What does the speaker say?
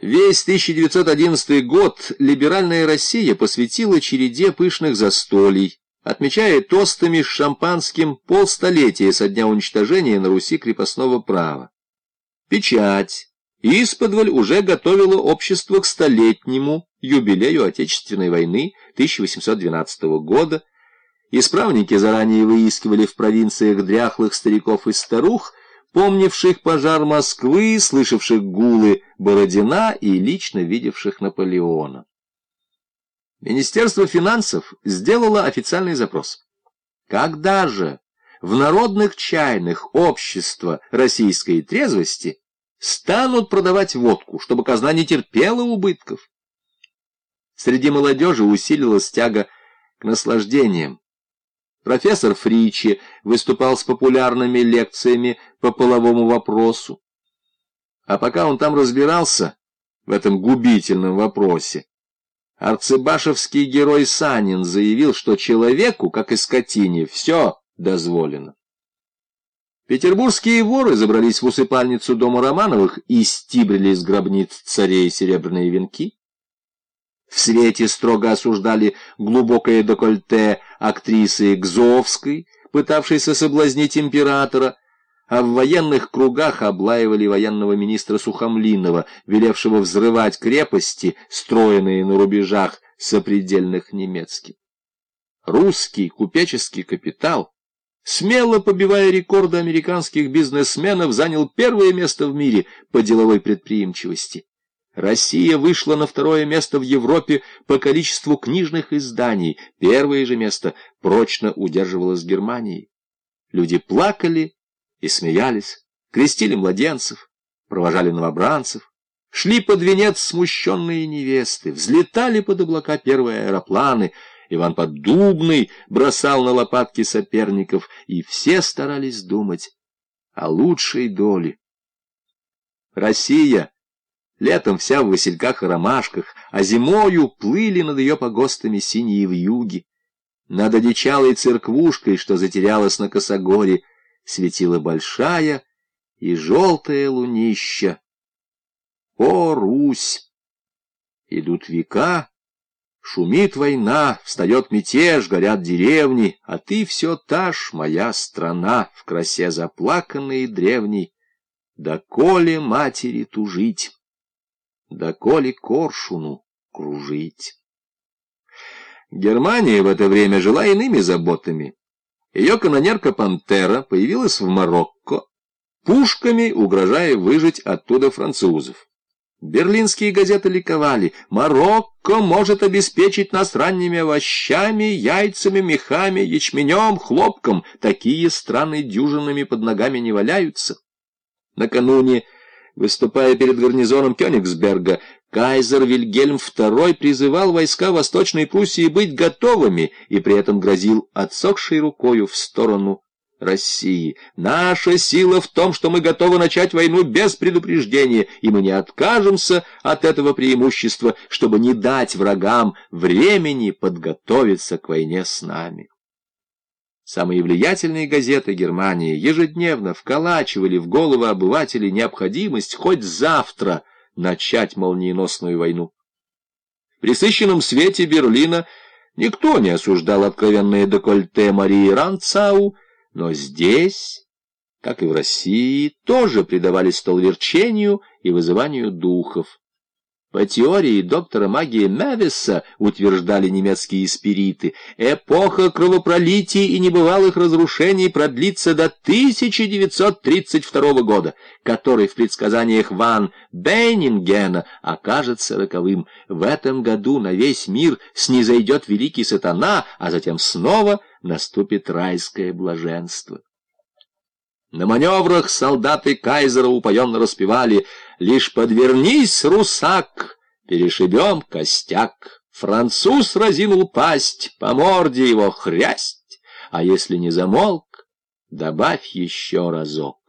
Весь 1911 год либеральная Россия посвятила череде пышных застолий, отмечая тостами с шампанским полстолетия со дня уничтожения на Руси крепостного права. Печать исподволь уже готовила общество к столетнему юбилею Отечественной войны 1812 года. Исправники заранее выискивали в провинциях дряхлых стариков и старух, помнивших пожар Москвы, слышавших гулы Бородина и лично видевших Наполеона. Министерство финансов сделало официальный запрос. Когда же в народных чайных общества российской трезвости станут продавать водку, чтобы казна не терпела убытков? Среди молодежи усилилась тяга к наслаждениям. Профессор Фричи выступал с популярными лекциями по половому вопросу. А пока он там разбирался в этом губительном вопросе, арцебашевский герой Санин заявил, что человеку, как и скотине, все дозволено. Петербургские воры забрались в усыпальницу дома Романовых и стибрили из гробниц царей серебряные венки. В свете строго осуждали глубокое декольте актрисы Гзовской, пытавшейся соблазнить императора, а в военных кругах облаивали военного министра Сухомлинова, велевшего взрывать крепости, строенные на рубежах сопредельных немецким. Русский купеческий капитал, смело побивая рекорды американских бизнесменов, занял первое место в мире по деловой предприимчивости. Россия вышла на второе место в Европе по количеству книжных изданий. Первое же место прочно удерживалось Германией. Люди плакали и смеялись, крестили младенцев, провожали новобранцев, шли под венец смущенные невесты, взлетали под облака первые аэропланы, Иван Поддубный бросал на лопатки соперников, и все старались думать о лучшей доле. Россия Летом вся в васильках и ромашках, а зимою плыли над ее погостами синие вьюги. Над одичалой церквушкой, что затерялась на косогоре, светила большая и желтая лунища. О, Русь! Идут века, шумит война, встает мятеж, горят деревни, а ты все та ж моя страна, в красе заплаканной и древней. Доколе матери тужить? Доколе коршуну кружить. Германия в это время жила иными заботами. Ее канонерка «Пантера» появилась в Марокко, пушками угрожая выжить оттуда французов. Берлинские газеты ликовали. Марокко может обеспечить нас ранними овощами, яйцами, мехами, ячменем, хлопком. Такие страны дюжинами под ногами не валяются. Накануне Выступая перед гарнизоном Кёнигсберга, кайзер Вильгельм II призывал войска Восточной Пруссии быть готовыми и при этом грозил отсохшей рукою в сторону России. Наша сила в том, что мы готовы начать войну без предупреждения, и мы не откажемся от этого преимущества, чтобы не дать врагам времени подготовиться к войне с нами. Самые влиятельные газеты Германии ежедневно вколачивали в головы обывателей необходимость хоть завтра начать молниеносную войну. В присыщенном свете Берлина никто не осуждал откровенное декольте Марии Ранцау, но здесь, как и в России, тоже предавались столверчению и вызыванию духов. По теории доктора магии Мевиса, утверждали немецкие спириты, эпоха кровопролитий и небывалых разрушений продлится до 1932 года, который в предсказаниях Ван Бейнингена окажется роковым. В этом году на весь мир снизойдет великий сатана, а затем снова наступит райское блаженство. На маневрах солдаты кайзера упоенно распевали «Лишь подвернись, русак, перешибем костяк». Француз разинул пасть, по морде его хрясть, а если не замолк, добавь еще разок.